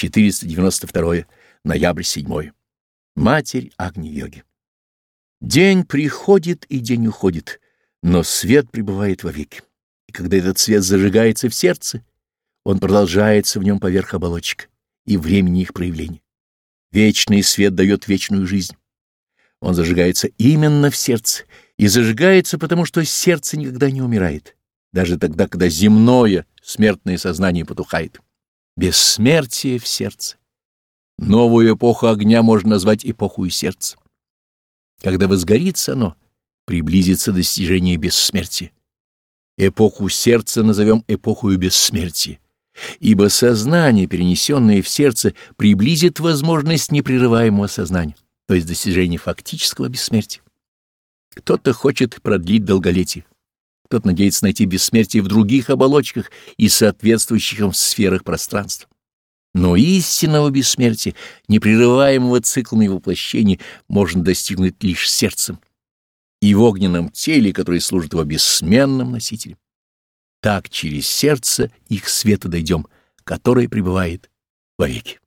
492 ноябрь 7 Матерь Агни-йоги. День приходит и день уходит, но свет пребывает вовеки. И когда этот свет зажигается в сердце, он продолжается в нем поверх оболочек и времени их проявления. Вечный свет дает вечную жизнь. Он зажигается именно в сердце, и зажигается потому, что сердце никогда не умирает, даже тогда, когда земное, смертное сознание потухает. Бессмертие в сердце. Новую эпоху огня можно назвать эпохой сердца. Когда возгорится оно, приблизится достижение бессмертия. Эпоху сердца назовем эпохою бессмертия, ибо сознание, перенесенное в сердце, приблизит возможность непрерываемого сознания, то есть достижение фактического бессмертия. Кто-то хочет продлить долголетие, кто-то надеется найти бессмертие в других оболочках и соответствующих им сферах пространства. Но истинного бессмертия, непрерываемого циклами воплощения, можно достигнуть лишь сердцем и в огненном теле, которое служит его бессменным носителем. Так через сердце их света дойдем, которое пребывает вовеки.